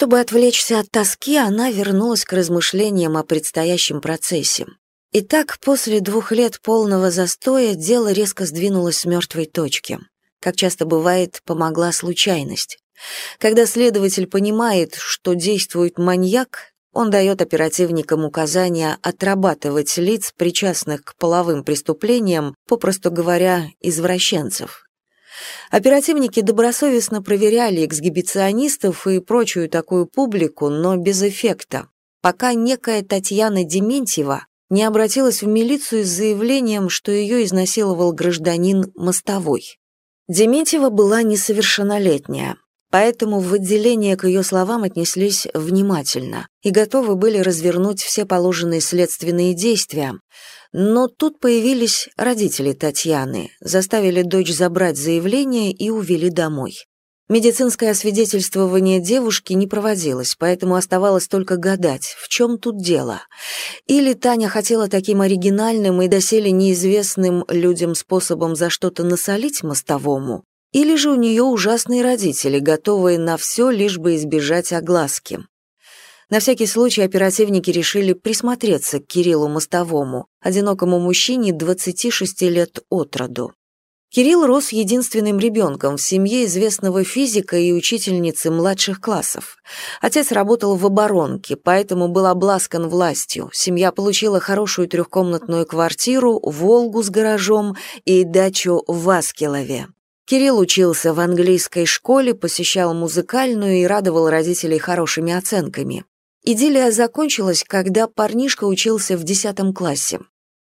Чтобы отвлечься от тоски, она вернулась к размышлениям о предстоящем процессе. Итак, после двух лет полного застоя дело резко сдвинулось с мертвой точки. Как часто бывает, помогла случайность. Когда следователь понимает, что действует маньяк, он дает оперативникам указания отрабатывать лиц, причастных к половым преступлениям, попросту говоря, извращенцев. Оперативники добросовестно проверяли эксгибиционистов и прочую такую публику, но без эффекта, пока некая Татьяна Дементьева не обратилась в милицию с заявлением, что ее изнасиловал гражданин Мостовой. Дементьева была несовершеннолетняя, поэтому в отделение к ее словам отнеслись внимательно и готовы были развернуть все положенные следственные действия, но тут появились родители Татьяны, заставили дочь забрать заявление и увели домой. Медицинское освидетельствование девушки не проводилось, поэтому оставалось только гадать, в чем тут дело. Или Таня хотела таким оригинальным и доселе неизвестным людям способом за что-то насолить мостовому, или же у нее ужасные родители, готовые на все, лишь бы избежать огласки. На всякий случай оперативники решили присмотреться к Кириллу Мостовому, одинокому мужчине 26 лет от роду. Кирилл рос единственным ребенком в семье известного физика и учительницы младших классов. Отец работал в оборонке, поэтому был обласкан властью. Семья получила хорошую трехкомнатную квартиру, «Волгу» с гаражом и дачу в Васкелове. Кирилл учился в английской школе, посещал музыкальную и радовал родителей хорошими оценками. Идиллия закончилась, когда парнишка учился в 10 классе.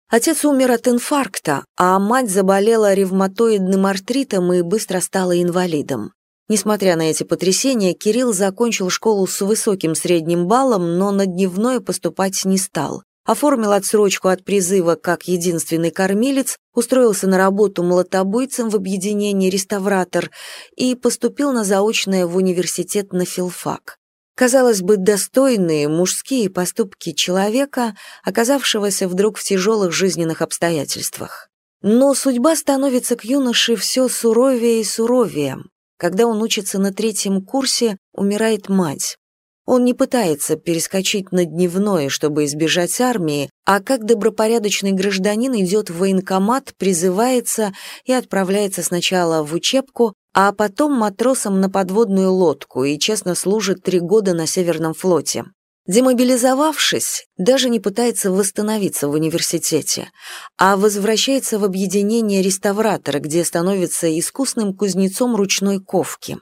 Отец умер от инфаркта, а мать заболела ревматоидным артритом и быстро стала инвалидом. Несмотря на эти потрясения, Кирилл закончил школу с высоким средним баллом, но на дневное поступать не стал. Оформил отсрочку от призыва как единственный кормилец, устроился на работу молотобойцем в объединении «Реставратор» и поступил на заочное в университет на филфак. Казалось бы, достойные мужские поступки человека, оказавшегося вдруг в тяжелых жизненных обстоятельствах. Но судьба становится к юноше все суровее и суровее. Когда он учится на третьем курсе, умирает мать. Он не пытается перескочить на дневное, чтобы избежать армии, а как добропорядочный гражданин идет в военкомат, призывается и отправляется сначала в учебку, а потом матросом на подводную лодку и честно служит три года на Северном флоте. Демобилизовавшись, даже не пытается восстановиться в университете, а возвращается в объединение реставратора, где становится искусным кузнецом ручной ковки.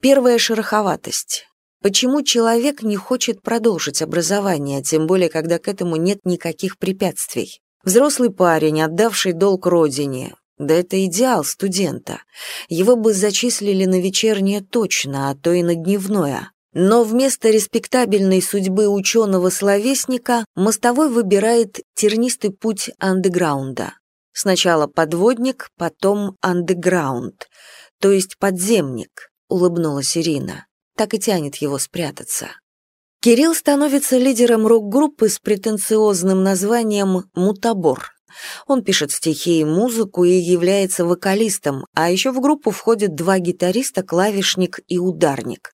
Первая шероховатость. Почему человек не хочет продолжить образование, тем более когда к этому нет никаких препятствий? Взрослый парень, отдавший долг родине, да это идеал студента. Его бы зачислили на вечернее точно, а то и на дневное. Но вместо респектабельной судьбы ученого-словесника мостовой выбирает тернистый путь андеграунда. Сначала подводник, потом андеграунд, то есть подземник, улыбнулась Ирина. Так и тянет его спрятаться. Кирилл становится лидером рок-группы с претенциозным названием «Мутабор». Он пишет стихи и музыку и является вокалистом, а еще в группу входят два гитариста, клавишник и ударник.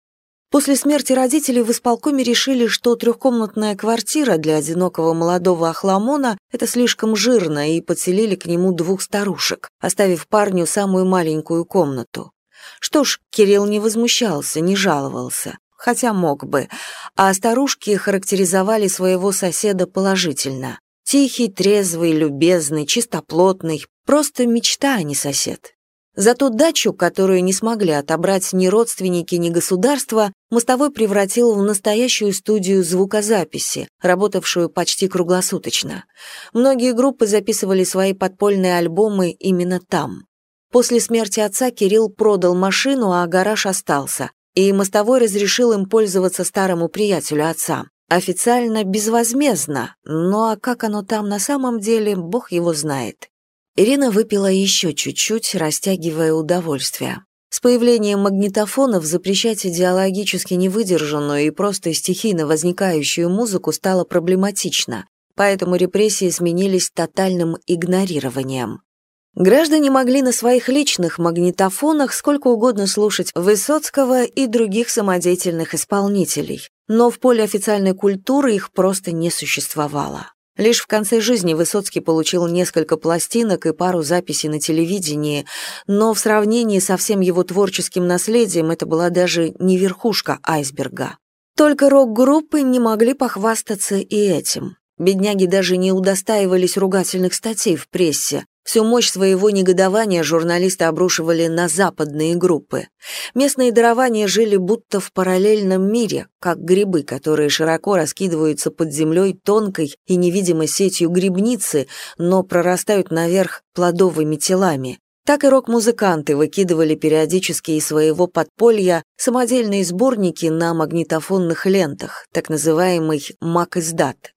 После смерти родителей в исполкоме решили, что трехкомнатная квартира для одинокого молодого охламона – это слишком жирно, и подселили к нему двух старушек, оставив парню самую маленькую комнату. Что ж, Кирилл не возмущался, не жаловался, хотя мог бы, а старушки характеризовали своего соседа положительно. Тихий, трезвый, любезный, чистоплотный, просто мечта, а не сосед. Зато дачу, которую не смогли отобрать ни родственники, ни государство, Мостовой превратил в настоящую студию звукозаписи, работавшую почти круглосуточно. Многие группы записывали свои подпольные альбомы именно там. После смерти отца Кирилл продал машину, а гараж остался, и Мостовой разрешил им пользоваться старому приятелю отца. Официально безвозмездно, но а как оно там на самом деле, бог его знает. Ирина выпила еще чуть-чуть, растягивая удовольствие. С появлением магнитофонов запрещать идеологически невыдержанную и просто стихийно возникающую музыку стало проблематично, поэтому репрессии сменились тотальным игнорированием. Граждане могли на своих личных магнитофонах сколько угодно слушать Высоцкого и других самодеятельных исполнителей, но в поле официальной культуры их просто не существовало. Лишь в конце жизни Высоцкий получил несколько пластинок и пару записей на телевидении, но в сравнении со всем его творческим наследием это была даже не верхушка айсберга. Только рок-группы не могли похвастаться и этим. Бедняги даже не удостаивались ругательных статей в прессе, Всю мощь своего негодования журналисты обрушивали на западные группы. Местные дарования жили будто в параллельном мире, как грибы, которые широко раскидываются под землей тонкой и невидимой сетью грибницы, но прорастают наверх плодовыми телами. Так и рок-музыканты выкидывали периодически из своего подполья самодельные сборники на магнитофонных лентах, так называемый мак-издат.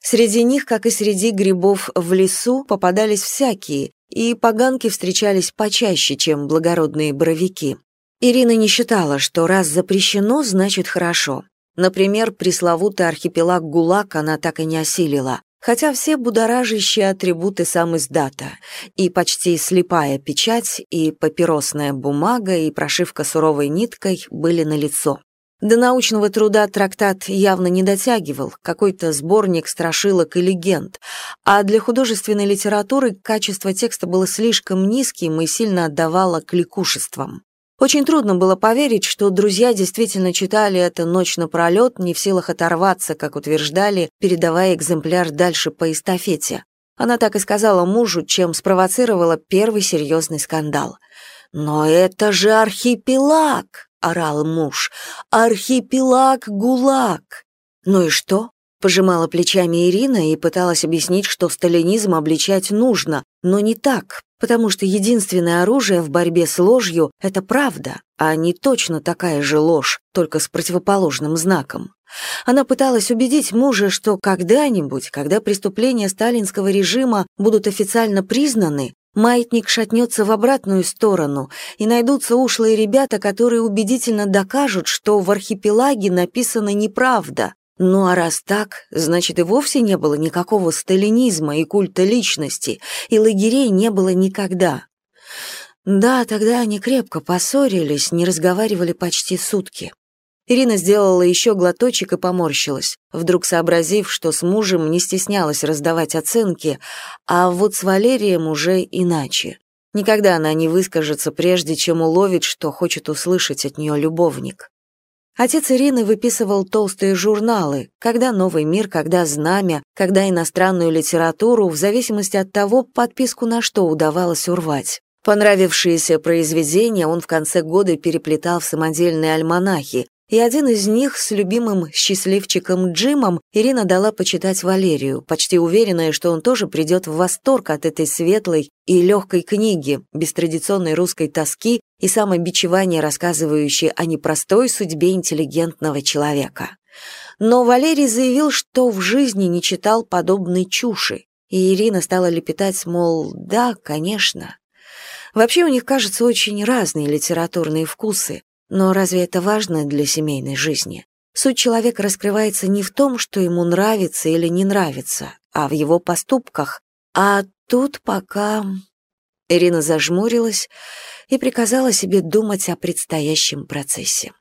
Среди них, как и среди грибов в лесу, попадались всякие, и поганки встречались почаще, чем благородные боровики. Ирина не считала, что раз запрещено, значит хорошо. Например, пресловутый архипелаг ГУЛАГ она так и не осилила хотя все будоражащие атрибуты сам издата, и почти слепая печать, и папиросная бумага, и прошивка суровой ниткой были налицо. До научного труда трактат явно не дотягивал, какой-то сборник страшилок и легенд, а для художественной литературы качество текста было слишком низким и сильно отдавало кликушествам. Очень трудно было поверить, что друзья действительно читали это ночь напролет, не в силах оторваться, как утверждали, передавая экземпляр дальше по эстафете. Она так и сказала мужу, чем спровоцировала первый серьезный скандал. «Но это же архипелаг!» — орал муж. «Архипелаг ГУЛАГ!» «Ну и что?» — пожимала плечами Ирина и пыталась объяснить, что сталинизм обличать нужно, но не так, потому что единственное оружие в борьбе с ложью — это правда, а не точно такая же ложь, только с противоположным знаком. Она пыталась убедить мужа, что когда-нибудь, когда преступления сталинского режима будут официально признаны, маятник шатнется в обратную сторону, и найдутся ушлые ребята, которые убедительно докажут, что в архипелаге написана неправда, ну а раз так, значит и вовсе не было никакого сталинизма и культа личности, и лагерей не было никогда. Да, тогда они крепко поссорились, не разговаривали почти сутки. Ирина сделала еще глоточек и поморщилась, вдруг сообразив, что с мужем не стеснялась раздавать оценки, а вот с Валерием уже иначе. Никогда она не выскажется, прежде чем уловит, что хочет услышать от нее любовник. Отец Ирины выписывал толстые журналы, когда «Новый мир», когда «Знамя», когда иностранную литературу, в зависимости от того, подписку на что удавалось урвать. Понравившиеся произведения он в конце года переплетал в самодельные альманахи, и один из них с любимым счастливчиком Джимом Ирина дала почитать Валерию, почти уверенная, что он тоже придет в восторг от этой светлой и легкой книги, без традиционной русской тоски и самобичевания, рассказывающей о непростой судьбе интеллигентного человека. Но Валерий заявил, что в жизни не читал подобной чуши, и Ирина стала лепетать, мол, да, конечно. Вообще у них, кажется, очень разные литературные вкусы, но разве это важно для семейной жизни? Суть человека раскрывается не в том, что ему нравится или не нравится, а в его поступках. А тут пока... Ирина зажмурилась и приказала себе думать о предстоящем процессе.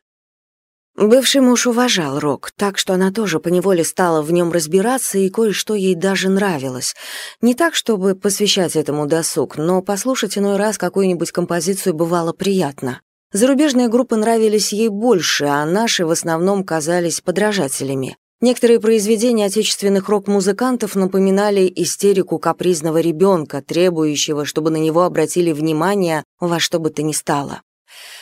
Бывший муж уважал рок, так что она тоже поневоле стала в нем разбираться, и кое-что ей даже нравилось. Не так, чтобы посвящать этому досуг, но послушать иной раз какую-нибудь композицию бывало приятно. Зарубежные группы нравились ей больше, а наши в основном казались подражателями. Некоторые произведения отечественных рок-музыкантов напоминали истерику капризного ребенка, требующего, чтобы на него обратили внимание во что бы то ни стало.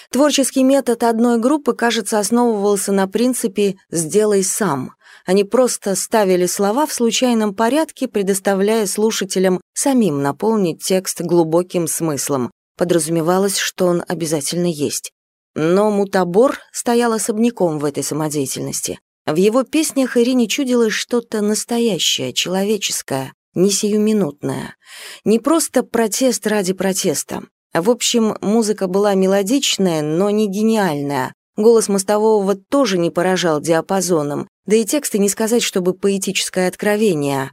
Творческий метод одной группы, кажется, основывался на принципе «сделай сам». Они просто ставили слова в случайном порядке, предоставляя слушателям самим наполнить текст глубоким смыслом, Подразумевалось, что он обязательно есть. Но мутабор стоял особняком в этой самодеятельности. В его песнях Ирине чудилось что-то настоящее, человеческое, не сиюминутное. Не просто протест ради протеста. В общем, музыка была мелодичная, но не гениальная. Голос мостового тоже не поражал диапазоном, да и тексты не сказать, чтобы поэтическое откровение.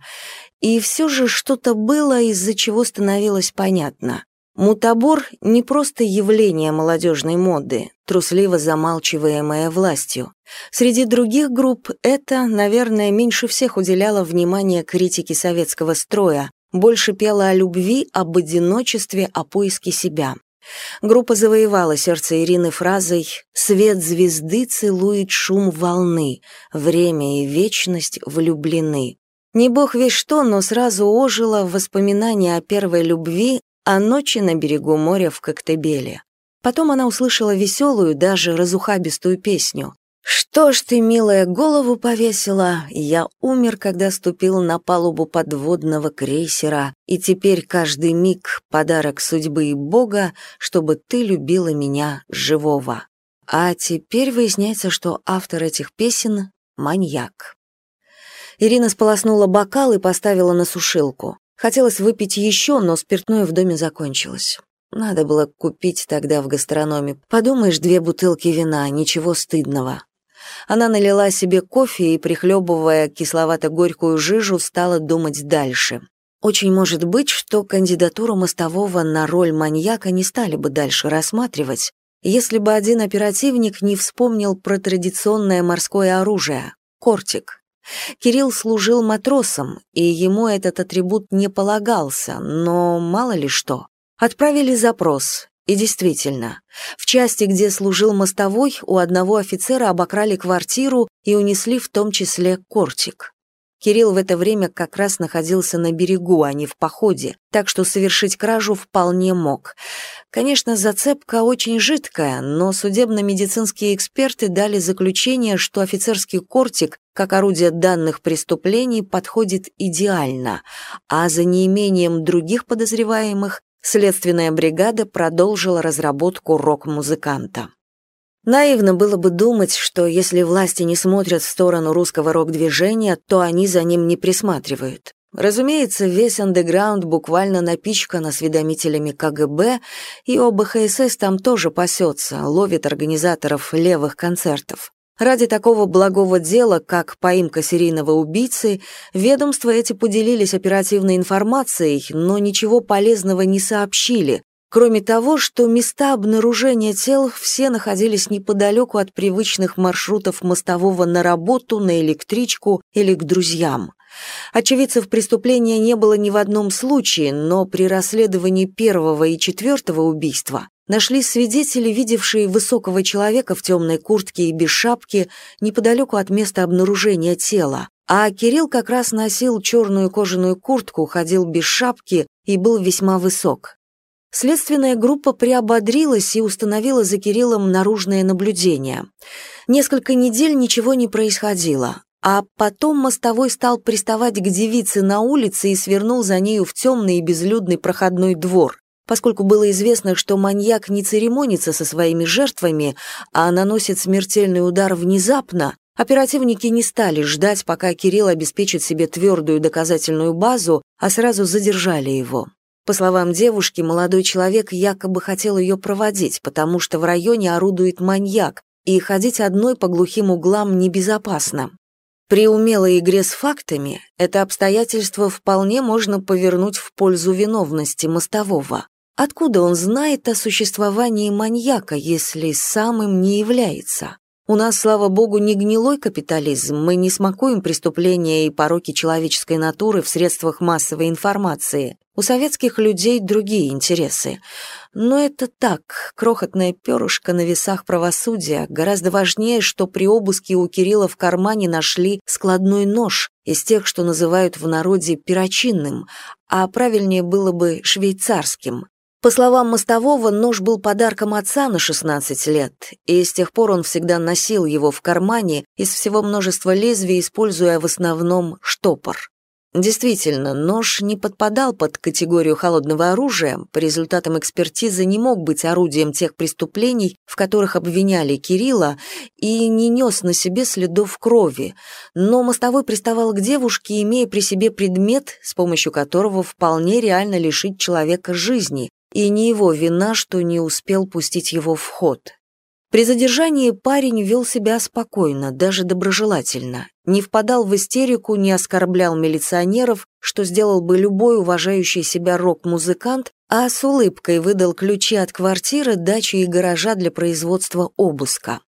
И все же что-то было, из-за чего становилось понятно. Мутабор — не просто явление молодежной моды, трусливо замалчиваемое властью. Среди других групп это, наверное, меньше всех уделяло внимания критике советского строя, больше пела о любви, об одиночестве, о поиске себя. Группа завоевала сердце Ирины фразой «Свет звезды целует шум волны, время и вечность влюблены». Не бог весь что, но сразу ожило воспоминание о первой любви, о ночи на берегу моря в Коктебеле. Потом она услышала веселую, даже разухабистую песню. «Что ж ты, милая, голову повесила? Я умер, когда ступил на палубу подводного крейсера, и теперь каждый миг — подарок судьбы и Бога, чтобы ты любила меня живого». А теперь выясняется, что автор этих песен — маньяк. Ирина сполоснула бокал и поставила на сушилку. Хотелось выпить еще, но спиртное в доме закончилось. Надо было купить тогда в гастрономе. Подумаешь, две бутылки вина, ничего стыдного. Она налила себе кофе и, прихлебывая кисловато-горькую жижу, стала думать дальше. Очень может быть, что кандидатуру Мостового на роль маньяка не стали бы дальше рассматривать, если бы один оперативник не вспомнил про традиционное морское оружие — кортик. Кирилл служил матросом, и ему этот атрибут не полагался, но мало ли что. Отправили запрос, и действительно, в части, где служил мостовой, у одного офицера обокрали квартиру и унесли в том числе кортик. Кирилл в это время как раз находился на берегу, а не в походе, так что совершить кражу вполне мог. Конечно, зацепка очень жидкая, но судебно-медицинские эксперты дали заключение, что офицерский кортик, как орудие данных преступлений, подходит идеально, а за неимением других подозреваемых Следственная бригада продолжила разработку рок-музыканта. Наивно было бы думать, что если власти не смотрят в сторону русского рок-движения, то они за ним не присматривают. Разумеется, весь андеграунд буквально напичкан осведомителями КГБ, и ОБХСС там тоже пасется, ловит организаторов левых концертов. Ради такого благого дела, как поимка серийного убийцы, ведомства эти поделились оперативной информацией, но ничего полезного не сообщили, кроме того, что места обнаружения тел все находились неподалеку от привычных маршрутов мостового на работу, на электричку или к друзьям. Очевидцев преступления не было ни в одном случае, но при расследовании первого и четвертого убийства нашлись свидетели, видевшие высокого человека в темной куртке и без шапки неподалеку от места обнаружения тела, а Кирилл как раз носил черную кожаную куртку, ходил без шапки и был весьма высок. Следственная группа приободрилась и установила за Кириллом наружное наблюдение. Несколько недель ничего не происходило, а потом мостовой стал приставать к девице на улице и свернул за нею в темный и безлюдный проходной двор. Поскольку было известно, что маньяк не церемонится со своими жертвами, а наносит смертельный удар внезапно, оперативники не стали ждать, пока Кирилл обеспечит себе твердую доказательную базу, а сразу задержали его. По словам девушки, молодой человек якобы хотел ее проводить, потому что в районе орудует маньяк, и ходить одной по глухим углам небезопасно. При умелой игре с фактами это обстоятельство вполне можно повернуть в пользу виновности мостового. Откуда он знает о существовании маньяка, если сам им не является? У нас, слава богу, не гнилой капитализм, мы не смакуем преступления и пороки человеческой натуры в средствах массовой информации. У советских людей другие интересы. Но это так, крохотное перышко на весах правосудия. Гораздо важнее, что при обыске у Кирилла в кармане нашли складной нож из тех, что называют в народе перочинным, а правильнее было бы швейцарским. По словам Мостового, нож был подарком отца на 16 лет, и с тех пор он всегда носил его в кармане из всего множества лезвий, используя в основном штопор. Действительно, нож не подпадал под категорию холодного оружия, по результатам экспертизы не мог быть орудием тех преступлений, в которых обвиняли Кирилла, и не нес на себе следов крови, но мостовой приставал к девушке, имея при себе предмет, с помощью которого вполне реально лишить человека жизни, и не его вина, что не успел пустить его в ход. При задержании парень вел себя спокойно, даже доброжелательно, не впадал в истерику, не оскорблял милиционеров, что сделал бы любой уважающий себя рок-музыкант, а с улыбкой выдал ключи от квартиры, дачи и гаража для производства обыска.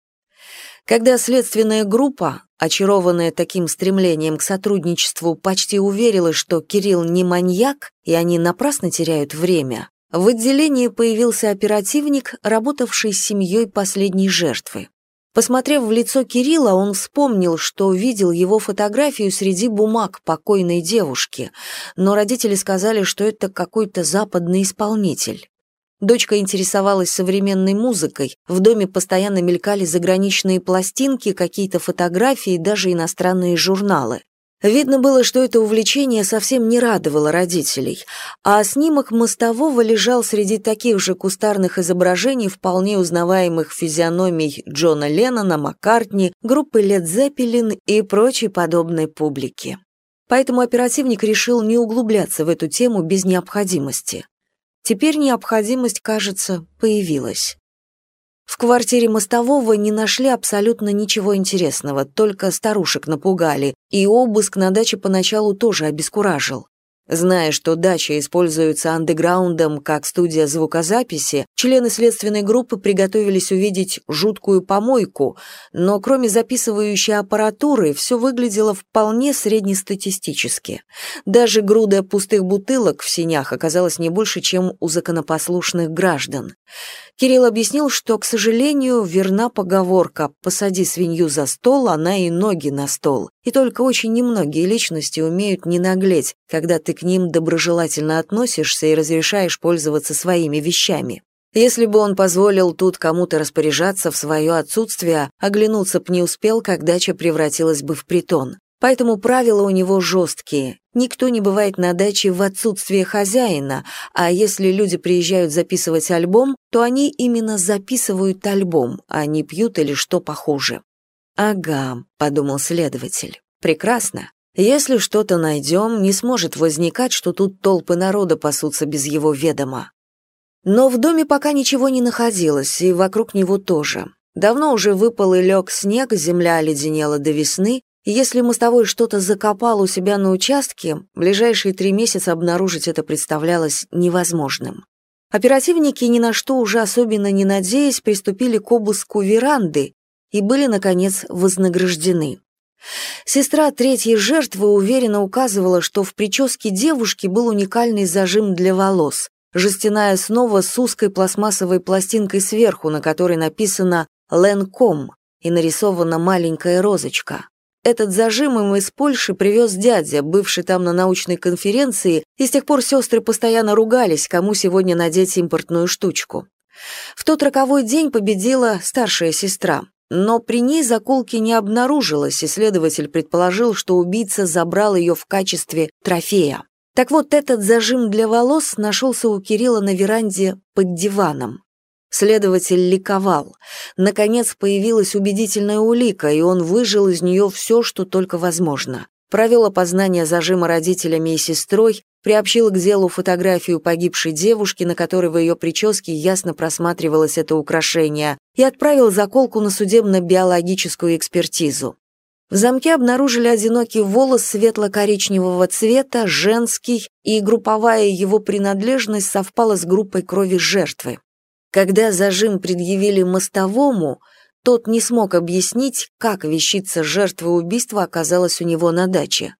Когда следственная группа, очарованная таким стремлением к сотрудничеству, почти уверила, что Кирилл не маньяк, и они напрасно теряют время, в отделении появился оперативник, работавший с семьей последней жертвы. Посмотрев в лицо Кирилла, он вспомнил, что видел его фотографию среди бумаг покойной девушки, но родители сказали, что это какой-то западный исполнитель. Дочка интересовалась современной музыкой, в доме постоянно мелькали заграничные пластинки, какие-то фотографии, даже иностранные журналы. Видно было, что это увлечение совсем не радовало родителей, а снимок мостового лежал среди таких же кустарных изображений вполне узнаваемых физиономий Джона Леннона, Маккартни, группы Лед Зеппелин и прочей подобной публики. Поэтому оперативник решил не углубляться в эту тему без необходимости. Теперь необходимость, кажется, появилась. В квартире мостового не нашли абсолютно ничего интересного, только старушек напугали, и обыск на даче поначалу тоже обескуражил. Зная, что дача используется андеграундом как студия звукозаписи, члены следственной группы приготовились увидеть жуткую помойку, но кроме записывающей аппаратуры все выглядело вполне среднестатистически. Даже груда пустых бутылок в синях оказалась не больше, чем у законопослушных граждан. Кирилл объяснил, что, к сожалению, верна поговорка «посади свинью за стол, она и ноги на стол». И только очень немногие личности умеют не наглеть, когда ты к ним доброжелательно относишься и разрешаешь пользоваться своими вещами. Если бы он позволил тут кому-то распоряжаться в свое отсутствие, оглянуться б не успел, как дача превратилась бы в притон. Поэтому правила у него жесткие. Никто не бывает на даче в отсутствие хозяина, а если люди приезжают записывать альбом, то они именно записывают альбом, а не пьют или что похуже. «Ага», — подумал следователь, — «прекрасно. Если что-то найдем, не сможет возникать, что тут толпы народа пасутся без его ведома». Но в доме пока ничего не находилось, и вокруг него тоже. Давно уже выпал и лег снег, земля оледенела до весны, если мостовой что-то закопал у себя на участке, ближайшие три месяца обнаружить это представлялось невозможным. Оперативники, ни на что уже особенно не надеясь, приступили к обыску веранды и были, наконец, вознаграждены. Сестра третьей жертвы уверенно указывала, что в прическе девушки был уникальный зажим для волос, жестяная основа с узкой пластмассовой пластинкой сверху, на которой написано «Ленком» и нарисована маленькая розочка. Этот зажим им из Польши привез дядя, бывший там на научной конференции, и с тех пор сестры постоянно ругались, кому сегодня надеть импортную штучку. В тот роковой день победила старшая сестра, но при ней заколки не обнаружилось, и следователь предположил, что убийца забрал ее в качестве трофея. Так вот, этот зажим для волос нашелся у Кирилла на веранде под диваном. Следователь ликовал. Наконец появилась убедительная улика, и он выжил из нее все, что только возможно. Провел опознание зажима родителями и сестрой, приобщил к делу фотографию погибшей девушки, на которой в ее прическе ясно просматривалось это украшение, и отправил заколку на судебно-биологическую экспертизу. В замке обнаружили одинокий волос светло-коричневого цвета, женский, и групповая его принадлежность совпала с группой крови жертвы. Когда зажим предъявили мостовому, тот не смог объяснить, как вещица жертвы убийства оказалась у него на даче.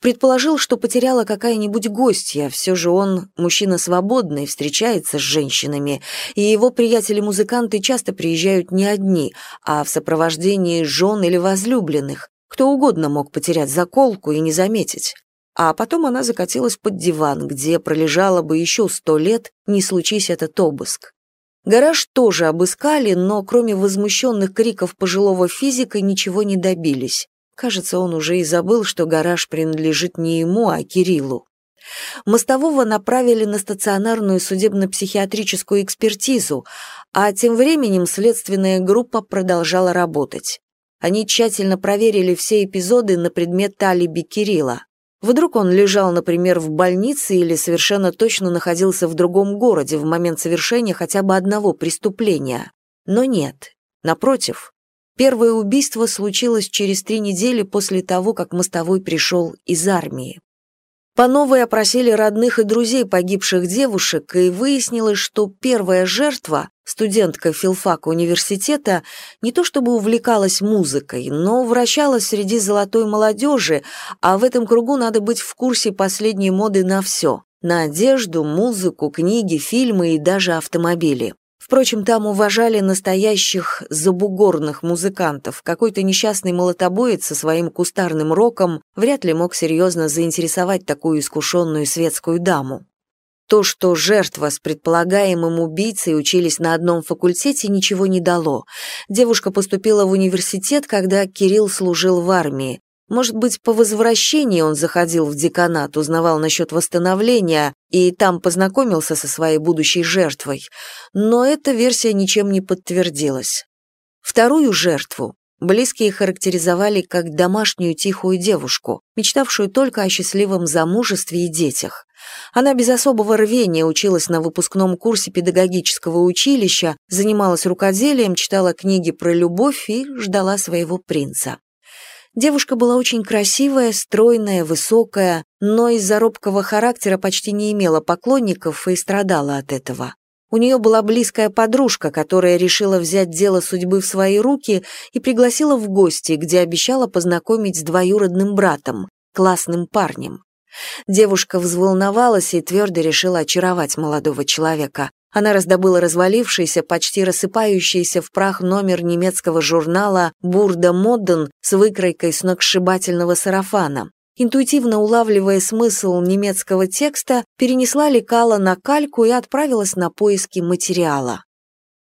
Предположил, что потеряла какая-нибудь гостья, все же он мужчина свободный, встречается с женщинами, и его приятели-музыканты часто приезжают не одни, а в сопровождении жен или возлюбленных. Кто угодно мог потерять заколку и не заметить. А потом она закатилась под диван, где пролежала бы еще сто лет, не случись этот обыск. Гараж тоже обыскали, но кроме возмущенных криков пожилого физика ничего не добились. Кажется, он уже и забыл, что гараж принадлежит не ему, а Кириллу. Мостового направили на стационарную судебно-психиатрическую экспертизу, а тем временем следственная группа продолжала работать. Они тщательно проверили все эпизоды на предмет алиби Кирилла. Вдруг он лежал, например, в больнице или совершенно точно находился в другом городе в момент совершения хотя бы одного преступления. Но нет. Напротив, первое убийство случилось через три недели после того, как Мостовой пришел из армии. По новой опросили родных и друзей погибших девушек, и выяснилось, что первая жертва, студентка филфака университета, не то чтобы увлекалась музыкой, но вращалась среди золотой молодежи, а в этом кругу надо быть в курсе последней моды на все – на одежду, музыку, книги, фильмы и даже автомобили. Впрочем, там уважали настоящих забугорных музыкантов. Какой-то несчастный молотобоец со своим кустарным роком вряд ли мог серьезно заинтересовать такую искушенную светскую даму. То, что жертва с предполагаемым убийцей учились на одном факультете, ничего не дало. Девушка поступила в университет, когда Кирилл служил в армии. Может быть, по возвращении он заходил в деканат, узнавал насчет восстановления и там познакомился со своей будущей жертвой, но эта версия ничем не подтвердилась. Вторую жертву близкие характеризовали как домашнюю тихую девушку, мечтавшую только о счастливом замужестве и детях. Она без особого рвения училась на выпускном курсе педагогического училища, занималась рукоделием, читала книги про любовь и ждала своего принца. Девушка была очень красивая, стройная, высокая, но из-за робкого характера почти не имела поклонников и страдала от этого. У нее была близкая подружка, которая решила взять дело судьбы в свои руки и пригласила в гости, где обещала познакомить с двоюродным братом, классным парнем. Девушка взволновалась и твердо решила очаровать молодого человека. Она раздобыла развалившийся, почти рассыпающийся в прах номер немецкого журнала «Бурда Модден» с выкройкой сногсшибательного сарафана. Интуитивно улавливая смысл немецкого текста, перенесла лекала на кальку и отправилась на поиски материала.